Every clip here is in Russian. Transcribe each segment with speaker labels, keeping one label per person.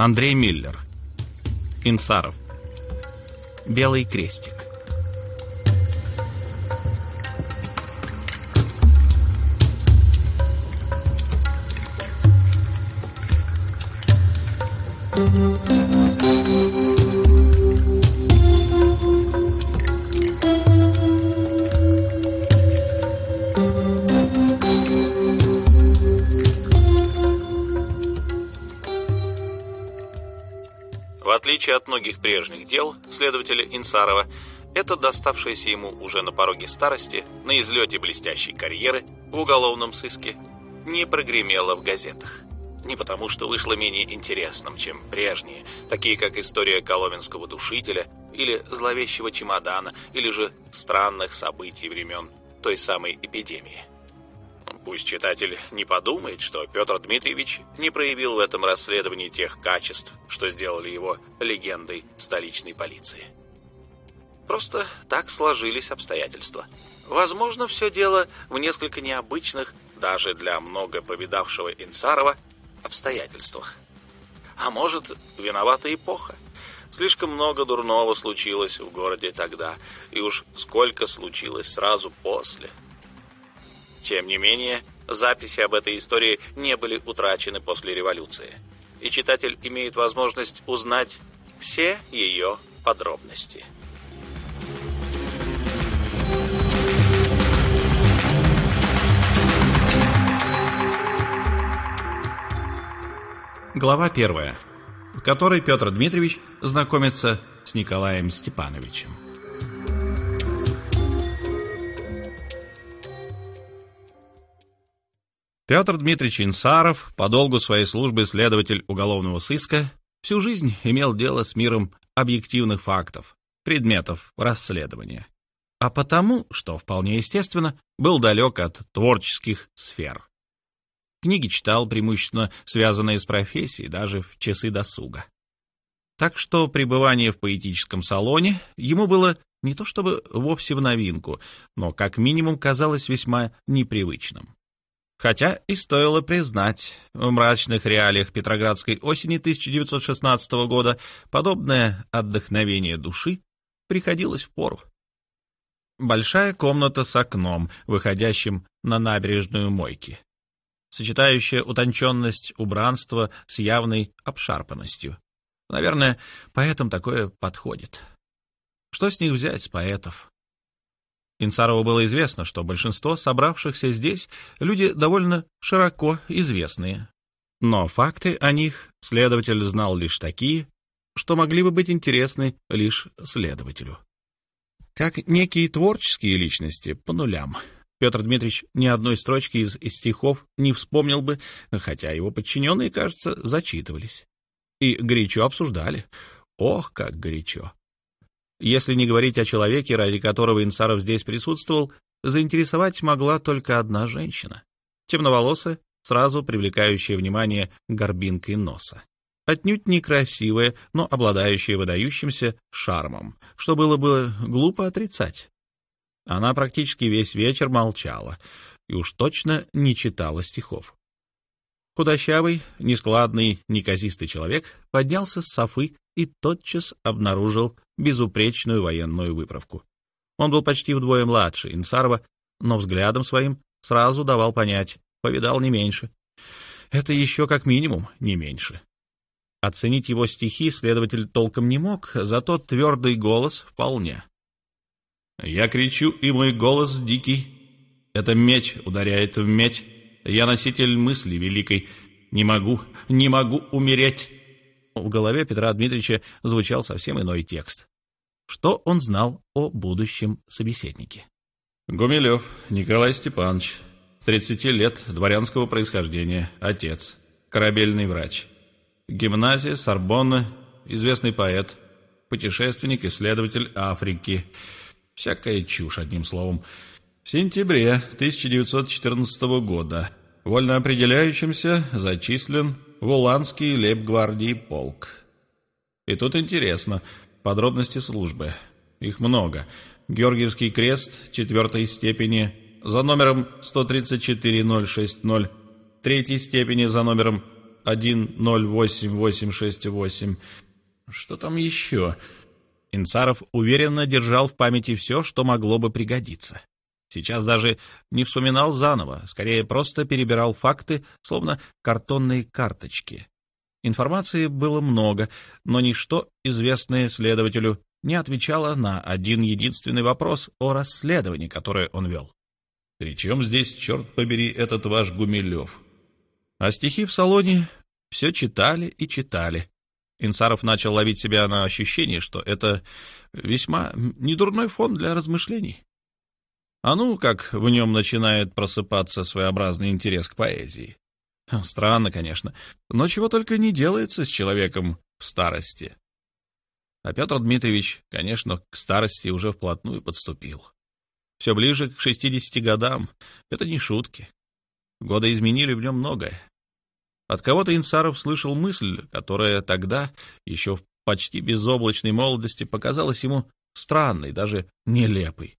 Speaker 1: Андрей Миллер. Инсаров. Белый крестик. В отличие от многих прежних дел следователя Инсарова, это доставшееся ему уже на пороге старости, на излете блестящей карьеры в уголовном сыске, не прогремело в газетах. Не потому, что вышло менее интересным, чем прежние, такие как история Коломенского душителя или зловещего чемодана, или же странных событий времен той самой эпидемии. Пусть читатель не подумает, что Петр Дмитриевич не проявил в этом расследовании тех качеств, что сделали его легендой столичной полиции. Просто так сложились обстоятельства. Возможно, все дело в несколько необычных, даже для много повидавшего Инсарова, обстоятельствах. А может, виновата эпоха. Слишком много дурного случилось в городе тогда, и уж сколько случилось сразу после. Тем не менее, записи об этой истории не были утрачены после революции, и читатель имеет возможность узнать все ее подробности. Глава первая, в которой Петр Дмитриевич знакомится с Николаем Степановичем. Петр Дмитриевич Инсаров, по долгу своей службы следователь уголовного сыска, всю жизнь имел дело с миром объективных фактов, предметов расследования. А потому, что вполне естественно, был далек от творческих сфер. Книги читал преимущественно связанные с профессией, даже в часы досуга. Так что пребывание в поэтическом салоне ему было не то чтобы вовсе в новинку, но как минимум казалось весьма непривычным. Хотя и стоило признать, в мрачных реалиях Петроградской осени 1916 года подобное отдохновение души приходилось в пору. Большая комната с окном, выходящим на набережную Мойки, сочетающая утонченность убранства с явной обшарпанностью. Наверное, поэтам такое подходит. Что с них взять, с поэтов? Инсарову было известно, что большинство собравшихся здесь люди довольно широко известные. Но факты о них следователь знал лишь такие, что могли бы быть интересны лишь следователю. Как некие творческие личности по нулям. Петр Дмитриевич ни одной строчки из, стихов не вспомнил бы, хотя его подчиненные, кажется, зачитывались. И горячо обсуждали. Ох, как горячо! Если не говорить о человеке, ради которого Инсаров здесь присутствовал, заинтересовать могла только одна женщина. Темноволосая, сразу привлекающая внимание горбинкой носа. Отнюдь некрасивая, но обладающая выдающимся шармом, что было бы глупо отрицать. Она практически весь вечер молчала и уж точно не читала стихов. Худощавый, нескладный, неказистый человек поднялся с софы и тотчас обнаружил безупречную военную выправку. Он был почти вдвое младше Инсарова, но взглядом своим сразу давал понять, повидал не меньше. Это еще как минимум не меньше. Оценить его стихи следователь толком не мог, зато твердый голос вполне. «Я кричу, и мой голос дикий. Это меч ударяет в медь. Я носитель мысли великой. Не могу, не могу умереть. В голове Петра Дмитриевича звучал совсем иной текст. Что он знал о будущем собеседнике? Гумилев Николай Степанович, 30 лет, дворянского происхождения, отец, корабельный врач. Гимназия, Сорбонна, известный поэт, путешественник, исследователь Африки. Всякая чушь, одним словом. В сентябре 1914 года вольно определяющимся зачислен в Уланский лейб-гвардии полк. И тут интересно, подробности службы. Их много. Георгиевский крест четвертой степени за номером 134060, третьей степени за номером 108868. Что там еще? Инцаров уверенно держал в памяти все, что могло бы пригодиться. Сейчас даже не вспоминал заново, скорее просто перебирал факты, словно картонные карточки. Информации было много, но ничто, известное следователю, не отвечало на один единственный вопрос о расследовании, которое он вел. «Причем здесь, черт побери, этот ваш Гумилев?» А стихи в салоне все читали и читали. Инсаров начал ловить себя на ощущение, что это весьма недурной фон для размышлений. А ну, как в нем начинает просыпаться своеобразный интерес к поэзии. Странно, конечно, но чего только не делается с человеком в старости. А Петр Дмитриевич, конечно, к старости уже вплотную подступил. Все ближе к 60 годам. Это не шутки. Годы изменили в нем многое. От кого-то Инсаров слышал мысль, которая тогда, еще в почти безоблачной молодости, показалась ему странной, даже нелепой.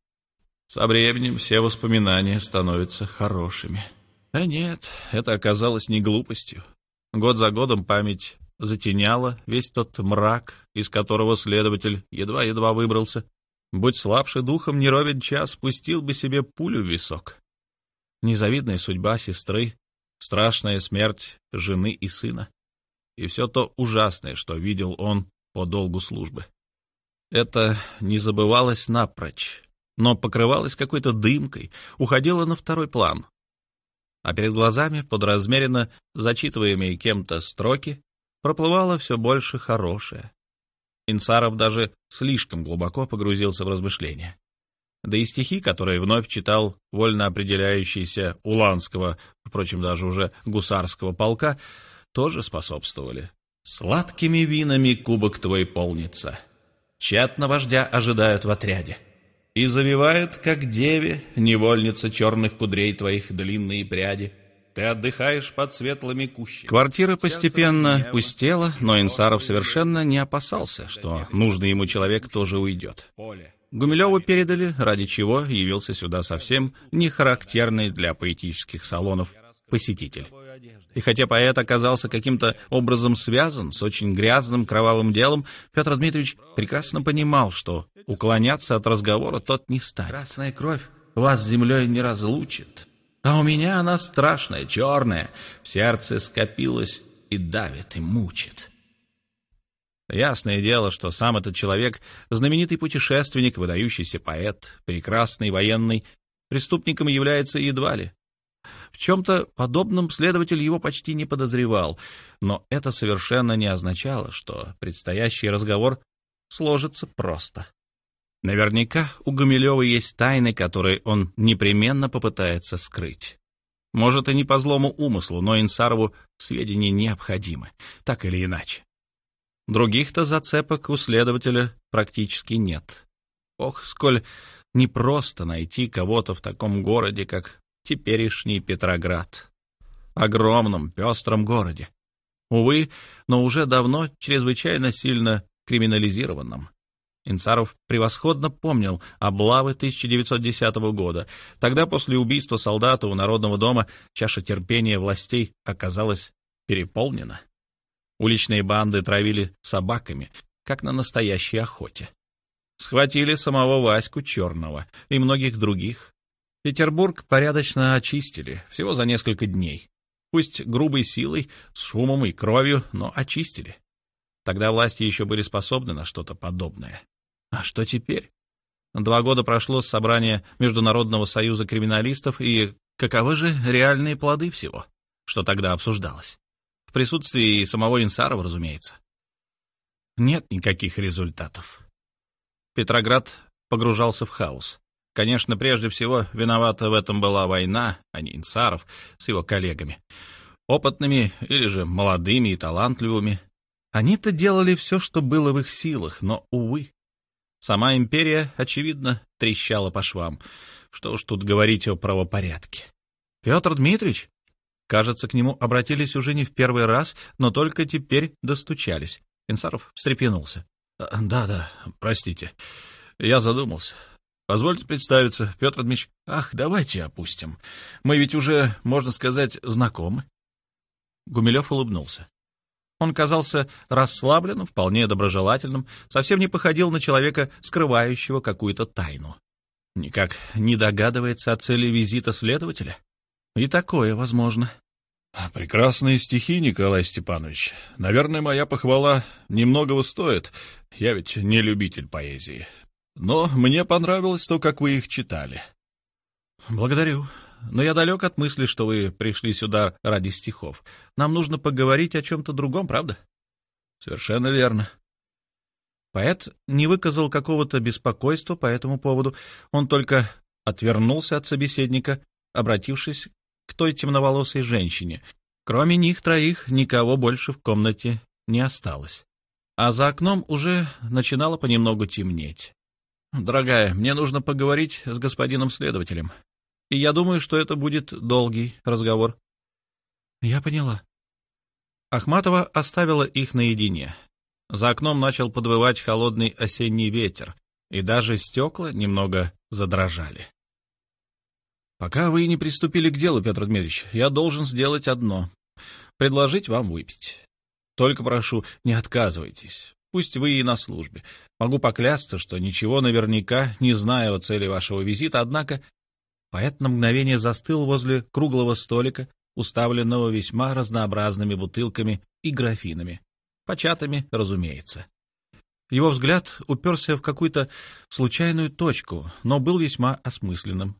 Speaker 1: Со временем все воспоминания становятся хорошими. А нет, это оказалось не глупостью. Год за годом память затеняла весь тот мрак, из которого следователь едва-едва выбрался. Будь слабше духом, не ровен час, пустил бы себе пулю в висок. Незавидная судьба сестры, страшная смерть жены и сына. И все то ужасное, что видел он по долгу службы. Это не забывалось напрочь, но покрывалось какой-то дымкой, уходило на второй план. А перед глазами, подразмеренно зачитываемые кем-то строки, проплывало все больше хорошее. Инсаров даже слишком глубоко погрузился в размышления. Да и стихи, которые вновь читал вольно определяющийся Уланского, впрочем, даже уже гусарского полка, тоже способствовали. «Сладкими винами кубок твой полнится, тщетно вождя ожидают в отряде, и завивает, как деве, невольница черных кудрей твоих длинные пряди». Ты отдыхаешь под светлыми кущами. Квартира постепенно пустела, но Инсаров совершенно не опасался, что нужный ему человек тоже уйдет. Гумилеву передали, ради чего явился сюда совсем не характерный для поэтических салонов посетитель. И хотя поэт оказался каким-то образом связан с очень грязным кровавым делом, Петр Дмитриевич прекрасно понимал, что уклоняться от разговора тот не станет. «Красная кровь вас с землей не разлучит», а у меня она страшная, черная, в сердце скопилась и давит, и мучит. Ясное дело, что сам этот человек, знаменитый путешественник, выдающийся поэт, прекрасный военный, преступником является едва ли. В чем-то подобном следователь его почти не подозревал, но это совершенно не означало, что предстоящий разговор сложится просто. Наверняка у Гумилева есть тайны, которые он непременно попытается скрыть. Может, и не по злому умыслу, но Инсарову сведения необходимы, так или иначе. Других-то зацепок у следователя практически нет. Ох, сколь непросто найти кого-то в таком городе, как теперешний Петроград. Огромном, пестром городе. Увы, но уже давно чрезвычайно сильно криминализированном. Инцаров превосходно помнил облавы 1910 года. Тогда, после убийства солдата у Народного дома, чаша терпения властей оказалась переполнена. Уличные банды травили собаками, как на настоящей охоте. Схватили самого Ваську Черного и многих других. Петербург порядочно очистили, всего за несколько дней. Пусть грубой силой, с шумом и кровью, но очистили. Тогда власти еще были способны на что-то подобное. А что теперь? Два года прошло с собрания Международного союза криминалистов, и каковы же реальные плоды всего, что тогда обсуждалось? В присутствии самого Инсарова, разумеется. Нет никаких результатов. Петроград погружался в хаос. Конечно, прежде всего, виновата в этом была война, а не Инсаров с его коллегами. Опытными или же молодыми и талантливыми. Они-то делали все, что было в их силах, но, увы, Сама империя, очевидно, трещала по швам. Что уж тут говорить о правопорядке. Петр Дмитриевич? Кажется, к нему обратились уже не в первый раз, но только теперь достучались. Инсаров встрепенулся. «Да-да, простите. Я задумался. Позвольте представиться, Петр Дмитриевич. Ах, давайте опустим. Мы ведь уже, можно сказать, знакомы». Гумилев улыбнулся. Он казался расслабленным, вполне доброжелательным, совсем не походил на человека, скрывающего какую-то тайну. Никак не догадывается о цели визита следователя? И такое возможно.
Speaker 2: Прекрасные стихи, Николай Степанович. Наверное, моя похвала немногого стоит. Я ведь не любитель поэзии. Но мне понравилось то, как вы их читали.
Speaker 1: Благодарю. Но я далек от мысли, что вы пришли сюда ради стихов. Нам нужно поговорить о чем-то другом, правда?
Speaker 2: Совершенно верно.
Speaker 1: Поэт не выказал какого-то беспокойства по этому поводу. Он только отвернулся от собеседника, обратившись к той темноволосой женщине. Кроме них троих никого больше в комнате не осталось. А за окном уже начинало понемногу темнеть. «Дорогая, мне нужно поговорить с господином следователем. И я думаю, что это будет долгий разговор». «Я поняла». Ахматова оставила их наедине. За окном начал подвывать холодный осенний ветер, и даже стекла немного задрожали. «Пока вы не приступили к делу, Петр Дмитриевич, я должен сделать одно — предложить вам выпить. Только прошу, не отказывайтесь. Пусть вы и на службе. Могу поклясться, что ничего наверняка не знаю о цели вашего визита, однако поэт на мгновение застыл возле круглого столика, уставленного весьма разнообразными бутылками и графинами початыми, разумеется. Его взгляд уперся в какую-то случайную точку, но был весьма осмысленным.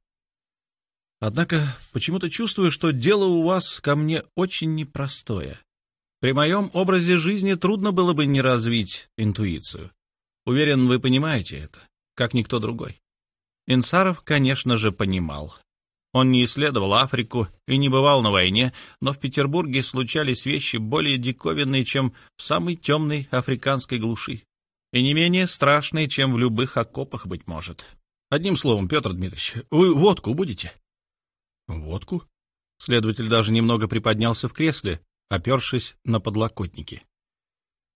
Speaker 1: Однако почему-то чувствую, что дело у вас ко мне очень непростое. При моем образе жизни трудно было бы не развить интуицию. Уверен, вы понимаете это, как никто другой. Инсаров, конечно же, понимал. Он не исследовал Африку и не бывал на войне, но в Петербурге случались вещи более диковинные, чем в самой темной африканской глуши, и не менее страшные, чем в любых окопах, быть может. Одним словом, Петр Дмитриевич, вы водку будете?
Speaker 2: Водку?
Speaker 1: Следователь даже немного приподнялся в кресле, опершись на подлокотники.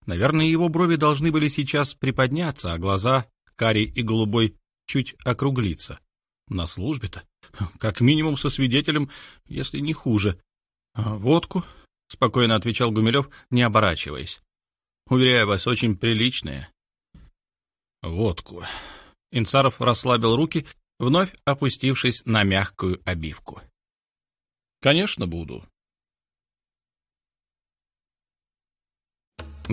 Speaker 1: Наверное, его брови должны были сейчас приподняться, а глаза, карий и голубой, чуть округлиться. На службе-то? Как минимум со свидетелем, если не хуже. А водку? — спокойно отвечал Гумилев, не оборачиваясь. Уверяю вас, очень приличная.
Speaker 2: Водку.
Speaker 1: Инцаров расслабил руки, вновь опустившись на мягкую обивку.
Speaker 2: Конечно, буду.